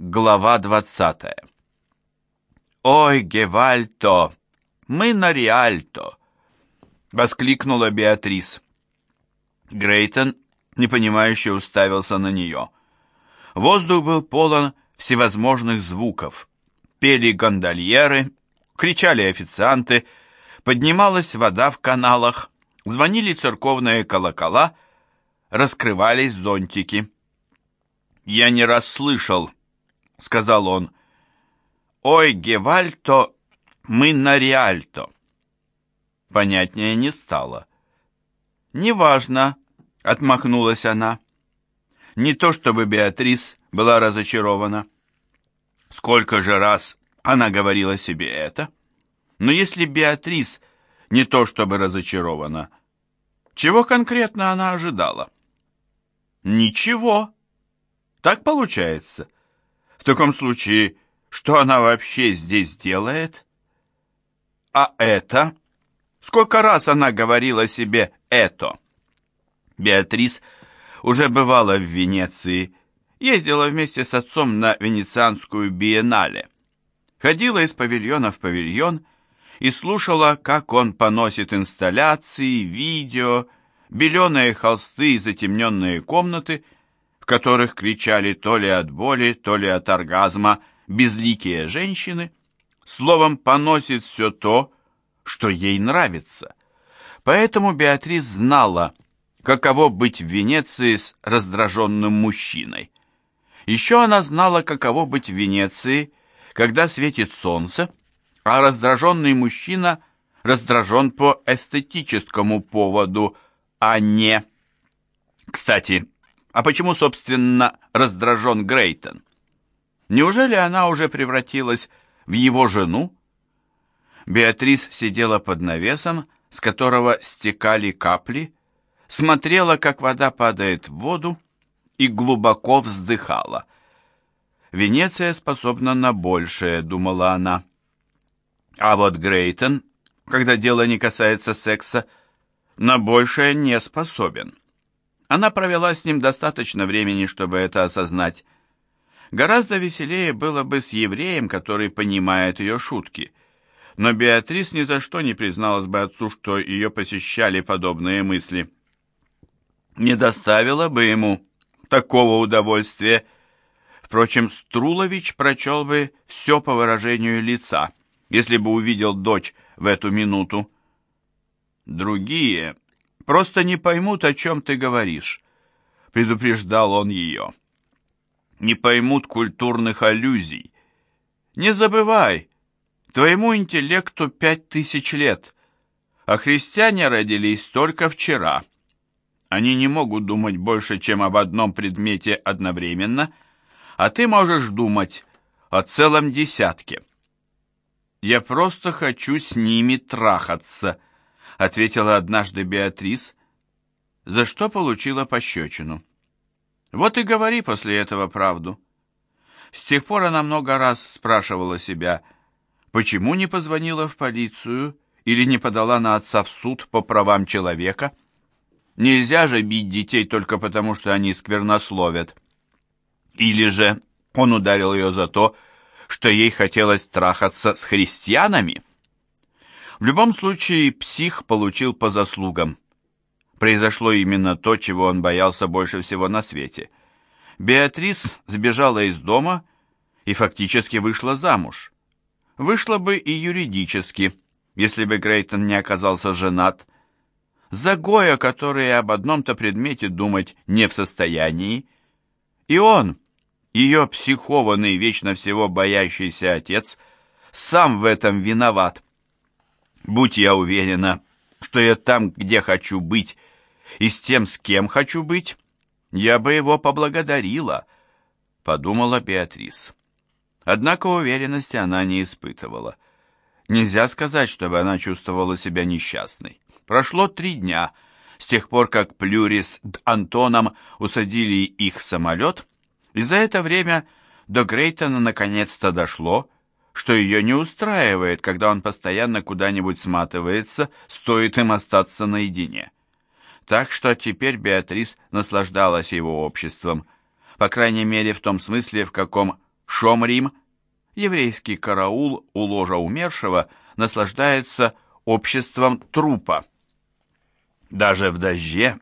Глава 20 «Ой, Гевальто, мы на Риальто!» — воскликнула Беатрис. Грейтон, непонимающе, уставился на нее. Воздух был полон всевозможных звуков. Пели гондольеры, кричали официанты, поднималась вода в каналах, звонили церковные колокола, раскрывались зонтики. «Я не расслышал», — сказал он. «Ой, Гевальто, мы на Риальто». Понятнее не стало. «Неважно», — отмахнулась она. Не то чтобы Беатрис была разочарована. Сколько же раз она говорила себе это? Но если Беатрис не то чтобы разочарована, чего конкретно она ожидала? Ничего. Так получается. В таком случае, что она вообще здесь делает? А это? Сколько раз она говорила себе «это»? Беатрис уже бывала в Венеции, ездила вместе с отцом на Венецианскую биеннале. Ходила из павильона в павильон и слушала, как он поносит инсталляции, видео, беленые холсты и затемненные комнаты – которых кричали то ли от боли, то ли от оргазма безликие женщины, словом, поносит все то, что ей нравится. Поэтому Беатрис знала, каково быть в Венеции с раздраженным мужчиной. Еще она знала, каково быть в Венеции, когда светит солнце, а раздраженный мужчина раздражен по эстетическому поводу, а не... Кстати, а почему, собственно, раздражен Грейтон? Неужели она уже превратилась в его жену? Беатрис сидела под навесом, с которого стекали капли, смотрела, как вода падает в воду, и глубоко вздыхала. «Венеция способна на большее», — думала она. А вот Грейтон, когда дело не касается секса, на большее не способен. Она провела с ним достаточно времени, чтобы это осознать. Гораздо веселее было бы с евреем, который понимает ее шутки. Но Беатрис ни за что не призналась бы отцу, что ее посещали подобные мысли. Не доставило бы ему такого удовольствия. Впрочем, Струлович прочел бы все по выражению лица, если бы увидел дочь в эту минуту. Другие просто не поймут, о чем ты говоришь», — предупреждал он ее. «Не поймут культурных аллюзий. Не забывай, твоему интеллекту пять тысяч лет, а христиане родились только вчера. Они не могут думать больше, чем об одном предмете одновременно, а ты можешь думать о целом десятке». «Я просто хочу с ними трахаться», ответила однажды Беатрис, за что получила пощечину. Вот и говори после этого правду. С тех пор она много раз спрашивала себя, почему не позвонила в полицию или не подала на отца в суд по правам человека. Нельзя же бить детей только потому, что они сквернословят. Или же он ударил ее за то, что ей хотелось трахаться с христианами. В любом случае, псих получил по заслугам. Произошло именно то, чего он боялся больше всего на свете. Беатрис сбежала из дома и фактически вышла замуж. Вышла бы и юридически, если бы Грейтон не оказался женат. За Гоя, который об одном-то предмете думать не в состоянии. И он, ее психованный, вечно всего боящийся отец, сам в этом виноват. Будь я уверена, что я там, где хочу быть, и с тем, с кем хочу быть, я бы его поблагодарила, подумала Беатрис. Однако уверенности она не испытывала. Нельзя сказать, чтобы она чувствовала себя несчастной. Прошло три дня с тех пор, как Плюрис с Антоном усадили их в самолет, и за это время до Грейтона наконец-то дошло, что ее не устраивает, когда он постоянно куда-нибудь сматывается, стоит им остаться наедине. Так что теперь Беатрис наслаждалась его обществом, по крайней мере в том смысле, в каком Шомрим, еврейский караул у ложа умершего, наслаждается обществом трупа. Даже в дожде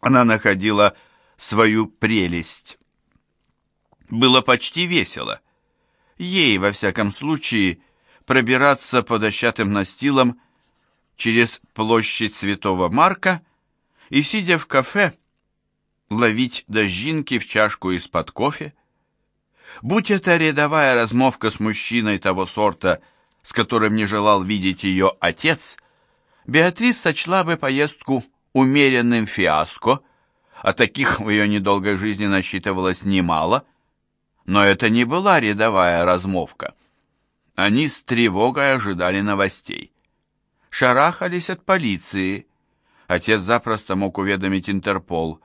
она находила свою прелесть. Было почти весело. Ей, во всяком случае, пробираться по дощатым настилам через площадь Святого Марка и, сидя в кафе, ловить дождинки в чашку из-под кофе. Будь это рядовая размовка с мужчиной того сорта, с которым не желал видеть ее отец, Беатрис сочла бы поездку умеренным фиаско, а таких в ее недолгой жизни насчитывалось немало, но это не была рядовая размовка. Они с тревогой ожидали новостей. Шарахались от полиции. Отец запросто мог уведомить Интерпол.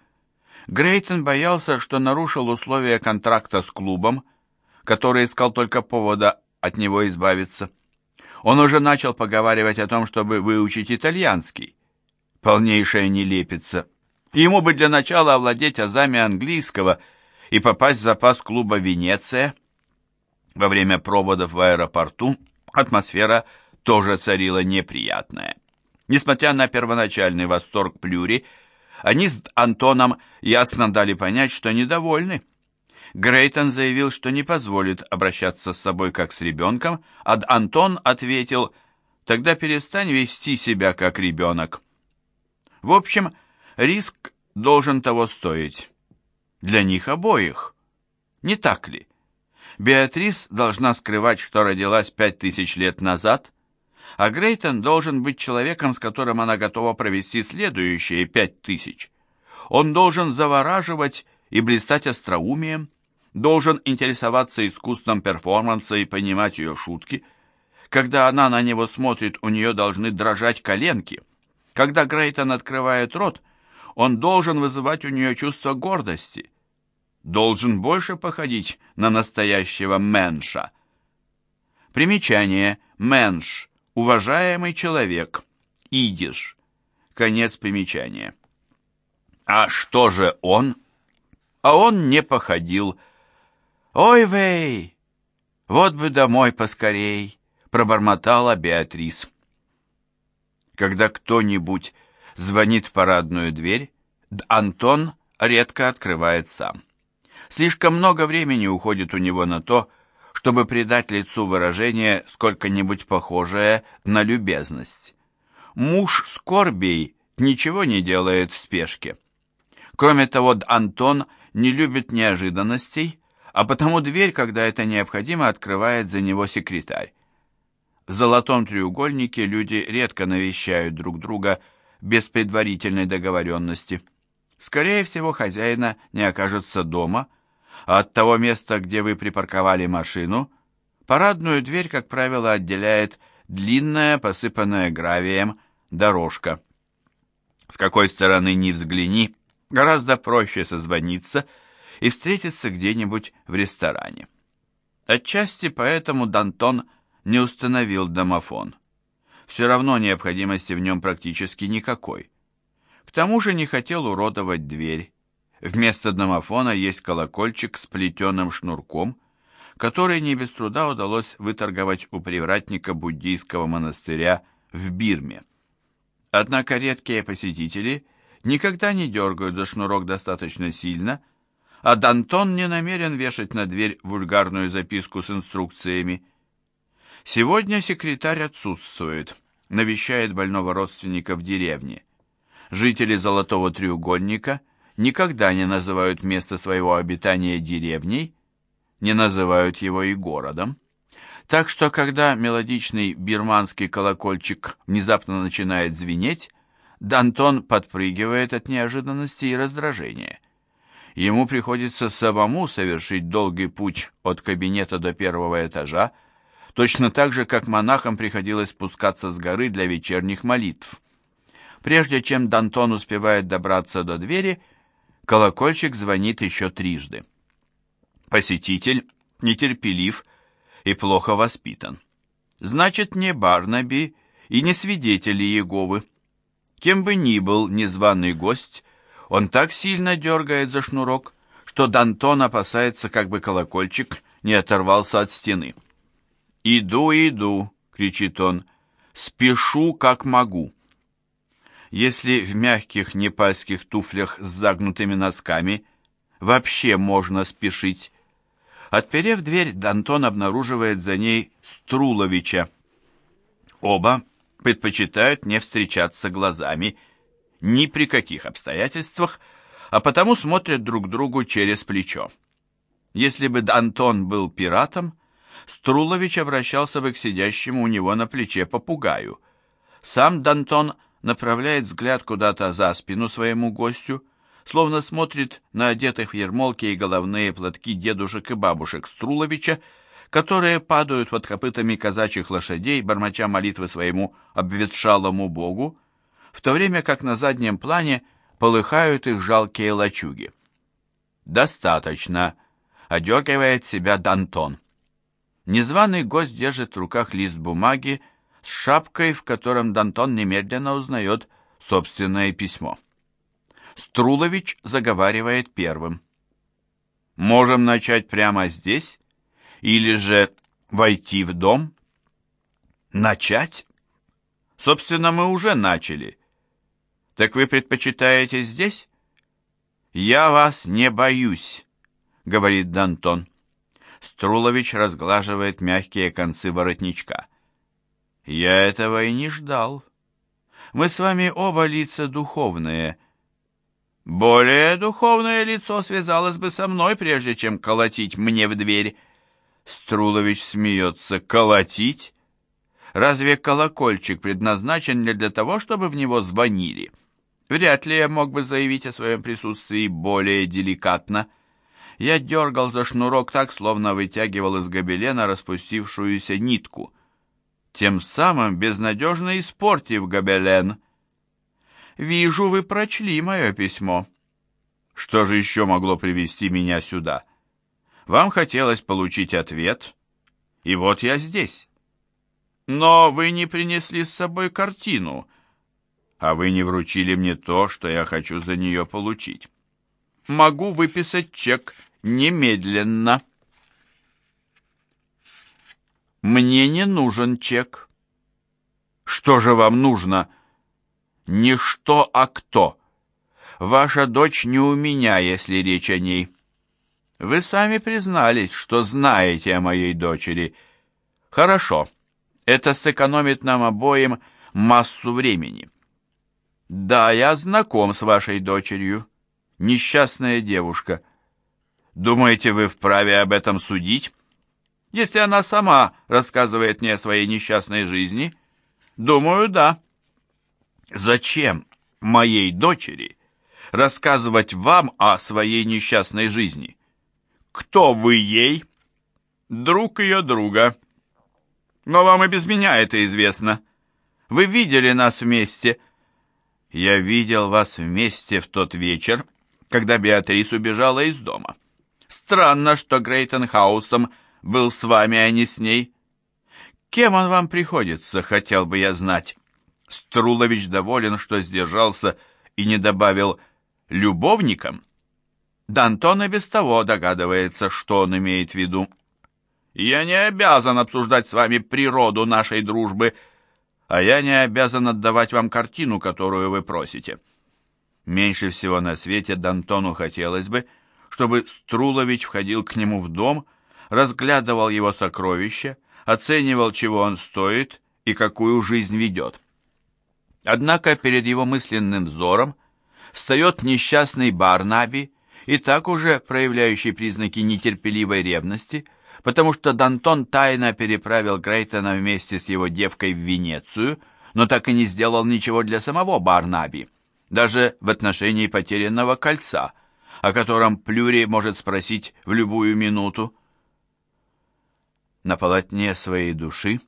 Грейтон боялся, что нарушил условия контракта с клубом, который искал только повода от него избавиться. Он уже начал поговаривать о том, чтобы выучить итальянский. Полнейшая нелепица. Ему бы для начала овладеть азами английского и попасть в запас клуба «Венеция». Во время проводов в аэропорту атмосфера тоже царила неприятная. Несмотря на первоначальный восторг Плюри, они с Антоном ясно дали понять, что недовольны. Грейтон заявил, что не позволит обращаться с собой как с ребенком, а Антон ответил, «Тогда перестань вести себя как ребенок». В общем, риск должен того стоить. Для них обоих. Не так ли? Беатрис должна скрывать, что родилась пять тысяч лет назад, а Грейтон должен быть человеком, с которым она готова провести следующие пять тысяч. Он должен завораживать и блистать остроумием, должен интересоваться искусством перформанса и понимать ее шутки. Когда она на него смотрит, у нее должны дрожать коленки. Когда Грейтон открывает рот, он должен вызывать у нее чувство гордости. Должен больше походить на настоящего менша. Примечание. Менш. Уважаемый человек. Идиш. Конец примечания. А что же он? А он не походил. «Ой, вей! Вот бы домой поскорей!» пробормотала Беатрис. Когда кто-нибудь звонит в парадную дверь, Антон редко открывает сам. Слишком много времени уходит у него на то, чтобы придать лицу выражение, сколько-нибудь похожее на любезность. Муж скорбей ничего не делает в спешке. Кроме того, Антон не любит неожиданностей, а потому дверь, когда это необходимо, открывает за него секретарь. В золотом треугольнике люди редко навещают друг друга без предварительной договоренности. Скорее всего, хозяина не окажется дома, а от того места, где вы припарковали машину, парадную дверь, как правило, отделяет длинная, посыпанная гравием, дорожка. С какой стороны ни взгляни, гораздо проще созвониться и встретиться где-нибудь в ресторане. Отчасти поэтому Дантон не установил домофон все равно необходимости в нем практически никакой. К тому же не хотел уродовать дверь. Вместо домофона есть колокольчик с плетеным шнурком, который не без труда удалось выторговать у привратника буддийского монастыря в Бирме. Однако редкие посетители никогда не дергают за шнурок достаточно сильно, а Дантон не намерен вешать на дверь вульгарную записку с инструкциями. Сегодня секретарь отсутствует, навещает больного родственника в деревне. Жители Золотого треугольника никогда не называют место своего обитания деревней, не называют его и городом. Так что, когда мелодичный бирманский колокольчик внезапно начинает звенеть, Дантон подпрыгивает от неожиданности и раздражения. Ему приходится самому совершить долгий путь от кабинета до первого этажа, точно так же, как монахам приходилось спускаться с горы для вечерних молитв. Прежде чем Дантон успевает добраться до двери, колокольчик звонит еще трижды. Посетитель нетерпелив и плохо воспитан. Значит, не Барнаби и не свидетели Иеговы. Кем бы ни был незваный гость, он так сильно дергает за шнурок, что Дантон опасается, как бы колокольчик не оторвался от стены. «Иду, иду!» — кричит он. «Спешу, как могу!» Если в мягких непальских туфлях с загнутыми носками вообще можно спешить, отперев дверь, Дантон обнаруживает за ней Струловича. Оба предпочитают не встречаться глазами ни при каких обстоятельствах, а потому смотрят друг другу через плечо. Если бы Антон был пиратом, Струлович обращался бы к сидящему у него на плече попугаю. Сам Дантон направляет взгляд куда-то за спину своему гостю, словно смотрит на одетых в ермолки и головные платки дедушек и бабушек Струловича, которые падают под копытами казачьих лошадей, бормоча молитвы своему обветшалому богу, в то время как на заднем плане полыхают их жалкие лачуги. «Достаточно», — одергивает себя Дантон. Незваный гость держит в руках лист бумаги с шапкой, в котором Дантон немедленно узнает собственное письмо. Струлович заговаривает первым. «Можем начать прямо здесь? Или же войти в дом?» «Начать?» «Собственно, мы уже начали. Так вы предпочитаете здесь? Я вас не боюсь, говорит Дантон. Струлович разглаживает мягкие концы воротничка. Я этого и не ждал. Мы с вами оба лица духовные. Более духовное лицо связалось бы со мной, прежде чем колотить мне в дверь. Струлович смеется. Колотить? Разве колокольчик предназначен не для того, чтобы в него звонили? Вряд ли я мог бы заявить о своем присутствии более деликатно. Я дергал за шнурок так, словно вытягивал из гобелена распустившуюся нитку, тем самым безнадежно испортив гобелен. «Вижу, вы прочли мое письмо. Что же еще могло привести меня сюда? Вам хотелось получить ответ, и вот я здесь. Но вы не принесли с собой картину» а вы не вручили мне то, что я хочу за нее получить. Могу выписать чек немедленно. Мне не нужен чек. Что же вам нужно? Не что, а кто. Ваша дочь не у меня, если речь о ней. Вы сами признались, что знаете о моей дочери. Хорошо. Это сэкономит нам обоим массу времени. «Да, я знаком с вашей дочерью. Несчастная девушка. Думаете, вы вправе об этом судить? Если она сама рассказывает мне о своей несчастной жизни? Думаю, да. Зачем моей дочери рассказывать вам о своей несчастной жизни? Кто вы ей? Друг ее друга. Но вам и без меня это известно. Вы видели нас вместе — я видел вас вместе в тот вечер, когда Беатрис убежала из дома. Странно, что Грейтенхаусом был с вами, а не с ней. Кем он вам приходится, хотел бы я знать. Струлович доволен, что сдержался и не добавил «любовником». Дантон и без того догадывается, что он имеет в виду. «Я не обязан обсуждать с вами природу нашей дружбы», а я не обязан отдавать вам картину, которую вы просите. Меньше всего на свете Д'Антону хотелось бы, чтобы Струлович входил к нему в дом, разглядывал его сокровища, оценивал, чего он стоит и какую жизнь ведет. Однако перед его мысленным взором встает несчастный Барнаби, и так уже проявляющий признаки нетерпеливой ревности – потому что Дантон тайно переправил Грейтона вместе с его девкой в Венецию, но так и не сделал ничего для самого Барнаби, даже в отношении потерянного кольца, о котором Плюри может спросить в любую минуту. На полотне своей души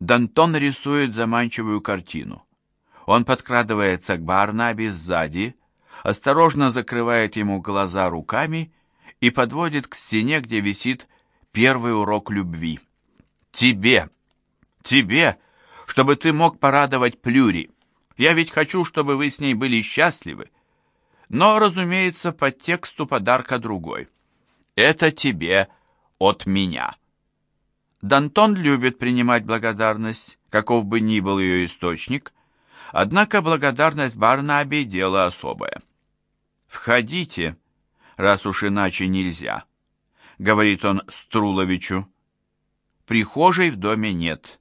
Дантон рисует заманчивую картину. Он подкрадывается к Барнаби сзади, осторожно закрывает ему глаза руками и подводит к стене, где висит первый урок любви. Тебе, тебе, чтобы ты мог порадовать Плюри. Я ведь хочу, чтобы вы с ней были счастливы. Но, разумеется, по тексту подарка другой. Это тебе от меня. Дантон любит принимать благодарность, каков бы ни был ее источник, однако благодарность Барнаби – дело особое. «Входите, раз уж иначе нельзя», — говорит он Струловичу. Прихожей в доме нет.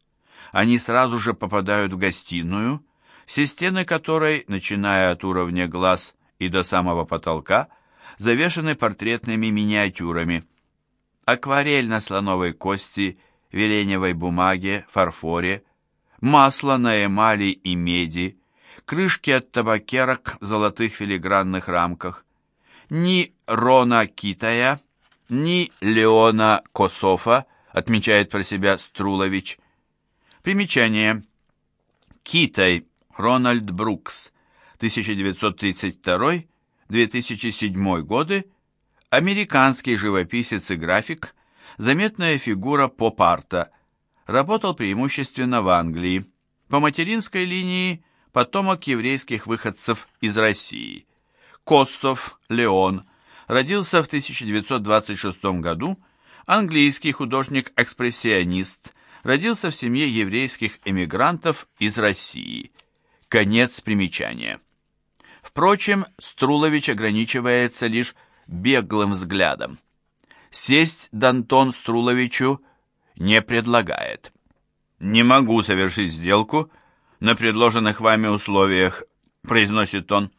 Они сразу же попадают в гостиную, все стены которой, начиная от уровня глаз и до самого потолка, завешаны портретными миниатюрами. Акварель на слоновой кости, вереневой бумаге, фарфоре, масло на эмали и меди, крышки от табакерок в золотых филигранных рамках. Ни Рона Китая, ни Леона Кософа, отмечает про себя Струлович. Примечание. Китай Рональд Брукс, 1932-2007 годы, американский живописец и график, заметная фигура поп-арта, работал преимущественно в Англии, по материнской линии потомок еврейских выходцев из России. Костов Леон родился в 1926 году, английский художник-экспрессионист, родился в семье еврейских эмигрантов из России. Конец примечания. Впрочем, Струлович ограничивается лишь беглым взглядом. Сесть Дантон Струловичу не предлагает. «Не могу совершить сделку на предложенных вами условиях», произносит он.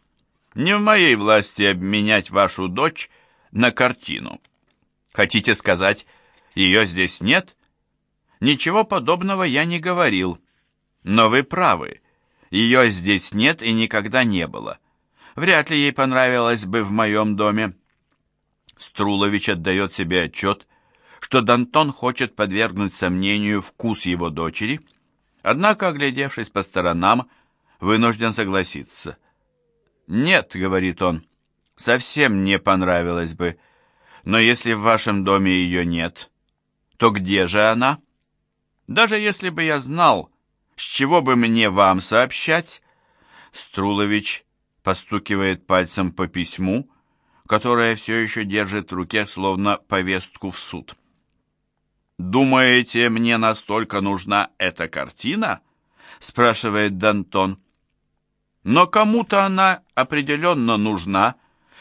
«Не в моей власти обменять вашу дочь на картину. Хотите сказать, ее здесь нет?» «Ничего подобного я не говорил. Но вы правы. Ее здесь нет и никогда не было. Вряд ли ей понравилось бы в моем доме. Струлович отдает себе отчет, что Дантон хочет подвергнуть сомнению вкус его дочери, однако, оглядевшись по сторонам, вынужден согласиться. «Нет», — говорит он, — «совсем не понравилось бы, но если в вашем доме ее нет, то где же она? Даже если бы я знал, с чего бы мне вам сообщать?» Струлович постукивает пальцем по письму, которое все еще держит в руке, словно повестку в суд. «Думаете, мне настолько нужна эта картина?» — спрашивает Дантон. «Но кому-то она определенно нужна,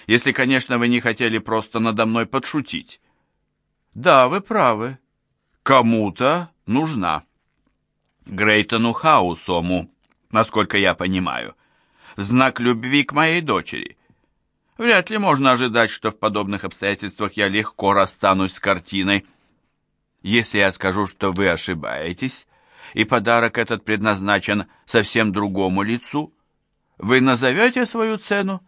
если, конечно, вы не хотели просто надо мной подшутить». «Да, вы правы. Кому-то нужна». Грейтону Хаусому, насколько я понимаю, в знак любви к моей дочери. Вряд ли можно ожидать, что в подобных обстоятельствах я легко расстанусь с картиной. Если я скажу, что вы ошибаетесь, и подарок этот предназначен совсем другому лицу, вы назовете свою цену?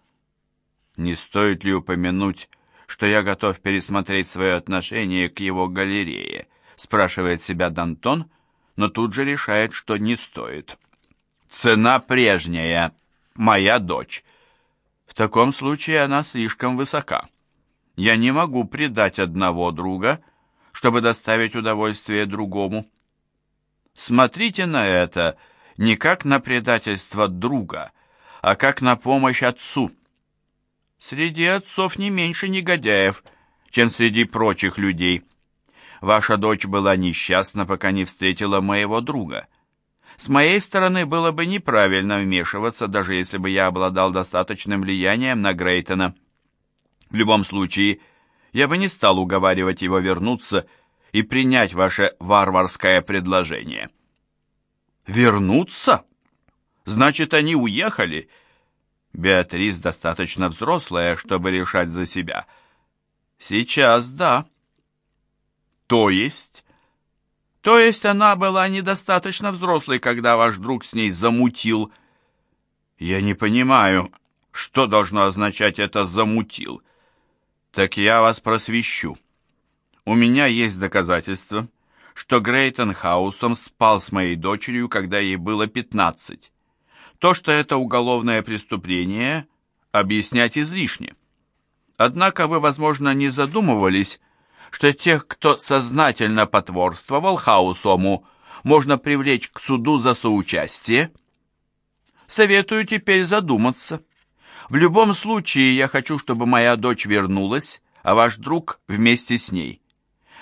Не стоит ли упомянуть, что я готов пересмотреть свое отношение к его галерее, спрашивает себя Дантон, но тут же решает, что не стоит. Цена прежняя, моя дочь. В таком случае она слишком высока. Я не могу предать одного друга, чтобы доставить удовольствие другому. Смотрите на это не как на предательство друга, а как на помощь отцу. Среди отцов не меньше негодяев, чем среди прочих людей. Ваша дочь была несчастна, пока не встретила моего друга. С моей стороны было бы неправильно вмешиваться, даже если бы я обладал достаточным влиянием на Грейтона. В любом случае, я бы не стал уговаривать его вернуться и принять ваше варварское предложение. Вернуться? Значит, они уехали? Беатрис достаточно взрослая, чтобы решать за себя. Сейчас да. То есть? То есть она была недостаточно взрослой, когда ваш друг с ней замутил. Я не понимаю, что должно означать это «замутил». Так я вас просвещу. У меня есть доказательства, что Грейтон Хаусом спал с моей дочерью, когда ей было пятнадцать. То, что это уголовное преступление, объяснять излишне. Однако вы, возможно, не задумывались, что тех, кто сознательно потворствовал Хаусому, можно привлечь к суду за соучастие? Советую теперь задуматься. В любом случае, я хочу, чтобы моя дочь вернулась, а ваш друг вместе с ней.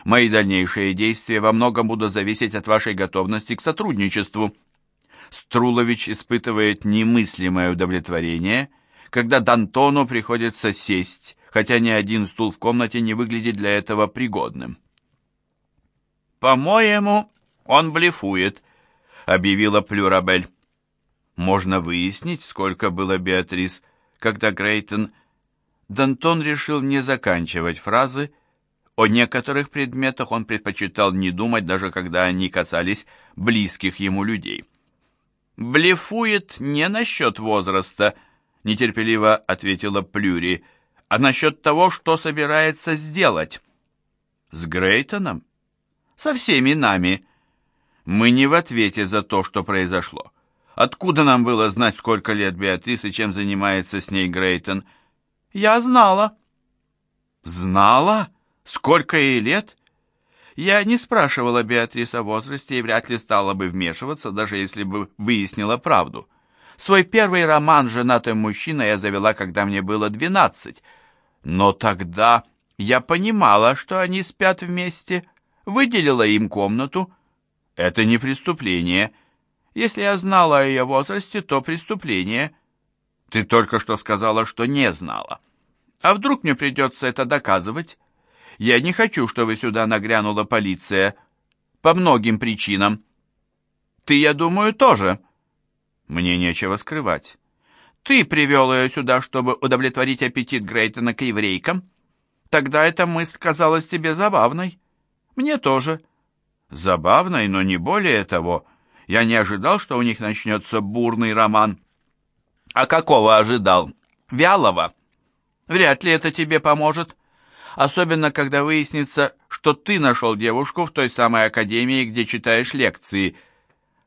Мои дальнейшие действия во многом будут зависеть от вашей готовности к сотрудничеству. Струлович испытывает немыслимое удовлетворение, когда Д'Антону приходится сесть, хотя ни один стул в комнате не выглядит для этого пригодным. «По-моему, он блефует», — объявила Плюрабель. Можно выяснить, сколько было Беатрис, когда Грейтон... Д'Антон решил не заканчивать фразы, о некоторых предметах он предпочитал не думать, даже когда они касались близких ему людей. «Блефует не насчет возраста», — нетерпеливо ответила Плюри, «а насчет того, что собирается сделать». «С Грейтоном?» «Со всеми нами. Мы не в ответе за то, что произошло. Откуда нам было знать, сколько лет Беатрис и чем занимается с ней Грейтон?» «Я знала». «Знала?» Сколько ей лет? Я не спрашивала Беатрис о возрасте и вряд ли стала бы вмешиваться, даже если бы выяснила правду. Свой первый роман «Женатый мужчина» я завела, когда мне было двенадцать. Но тогда я понимала, что они спят вместе, выделила им комнату. Это не преступление. Если я знала о ее возрасте, то преступление. Ты только что сказала, что не знала. А вдруг мне придется это доказывать? Я не хочу, чтобы сюда нагрянула полиция. По многим причинам. Ты, я думаю, тоже. Мне нечего скрывать. Ты привел ее сюда, чтобы удовлетворить аппетит Грейтона к еврейкам? Тогда эта мысль казалась тебе забавной. Мне тоже. Забавной, но не более того. Я не ожидал, что у них начнется бурный роман. А какого ожидал? Вялого? Вряд ли это тебе поможет особенно когда выяснится, что ты нашел девушку в той самой академии, где читаешь лекции».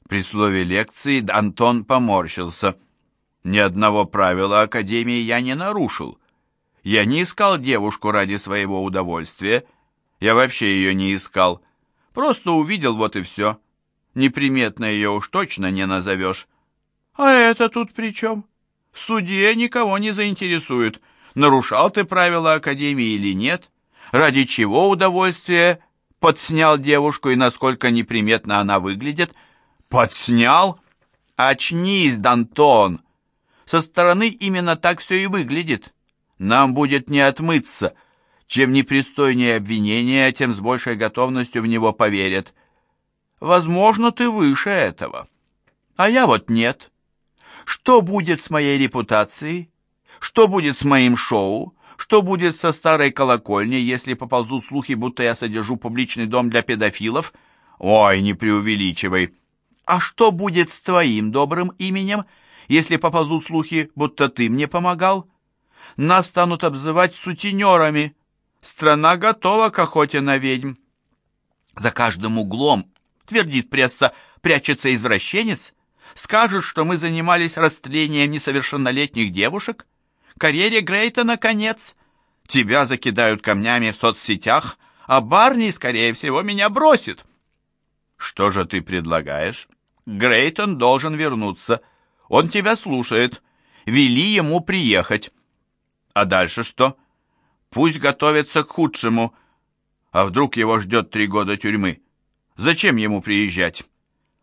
При слове «лекции» Антон поморщился. «Ни одного правила академии я не нарушил. Я не искал девушку ради своего удовольствия. Я вообще ее не искал. Просто увидел, вот и все. Неприметно ее уж точно не назовешь. А это тут при чем? В суде никого не заинтересует» нарушал ты правила Академии или нет, ради чего удовольствие подснял девушку и насколько неприметно она выглядит. Подснял? Очнись, Дантон! Со стороны именно так все и выглядит. Нам будет не отмыться. Чем непристойнее обвинение, тем с большей готовностью в него поверят. Возможно, ты выше этого. А я вот нет. Что будет с моей репутацией? Что будет с моим шоу? Что будет со старой колокольней, если поползут слухи, будто я содержу публичный дом для педофилов? Ой, не преувеличивай. А что будет с твоим добрым именем, если поползут слухи, будто ты мне помогал? Нас станут обзывать сутенерами. Страна готова к охоте на ведьм. За каждым углом, твердит пресса, прячется извращенец. Скажут, что мы занимались растлением несовершеннолетних девушек карьере Грейтона конец. Тебя закидают камнями в соцсетях, а Барни, скорее всего, меня бросит. Что же ты предлагаешь? Грейтон должен вернуться. Он тебя слушает. Вели ему приехать. А дальше что? Пусть готовится к худшему. А вдруг его ждет три года тюрьмы? Зачем ему приезжать?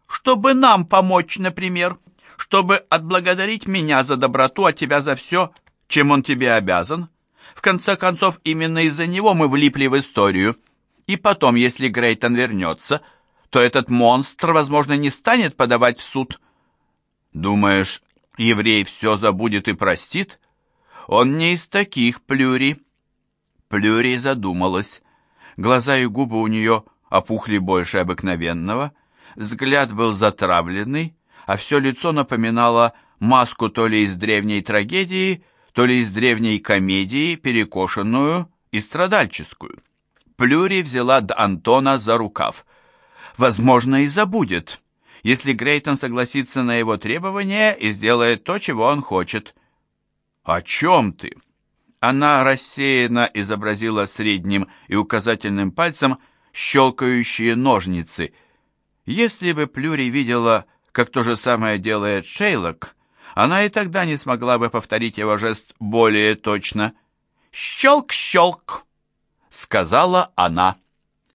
Чтобы нам помочь, например. Чтобы отблагодарить меня за доброту, а тебя за все, чем он тебе обязан. В конце концов, именно из-за него мы влипли в историю. И потом, если Грейтон вернется, то этот монстр, возможно, не станет подавать в суд. Думаешь, еврей все забудет и простит? Он не из таких, Плюри. Плюри задумалась. Глаза и губы у нее опухли больше обыкновенного, взгляд был затравленный, а все лицо напоминало маску то ли из древней трагедии, то ли из древней комедии, перекошенную и страдальческую. Плюри взяла Д. Антона за рукав. Возможно, и забудет, если Грейтон согласится на его требования и сделает то, чего он хочет. «О чем ты?» Она рассеянно изобразила средним и указательным пальцем щелкающие ножницы. Если бы Плюри видела, как то же самое делает Шейлок, она и тогда не смогла бы повторить его жест более точно. «Щелк-щелк!» — сказала она.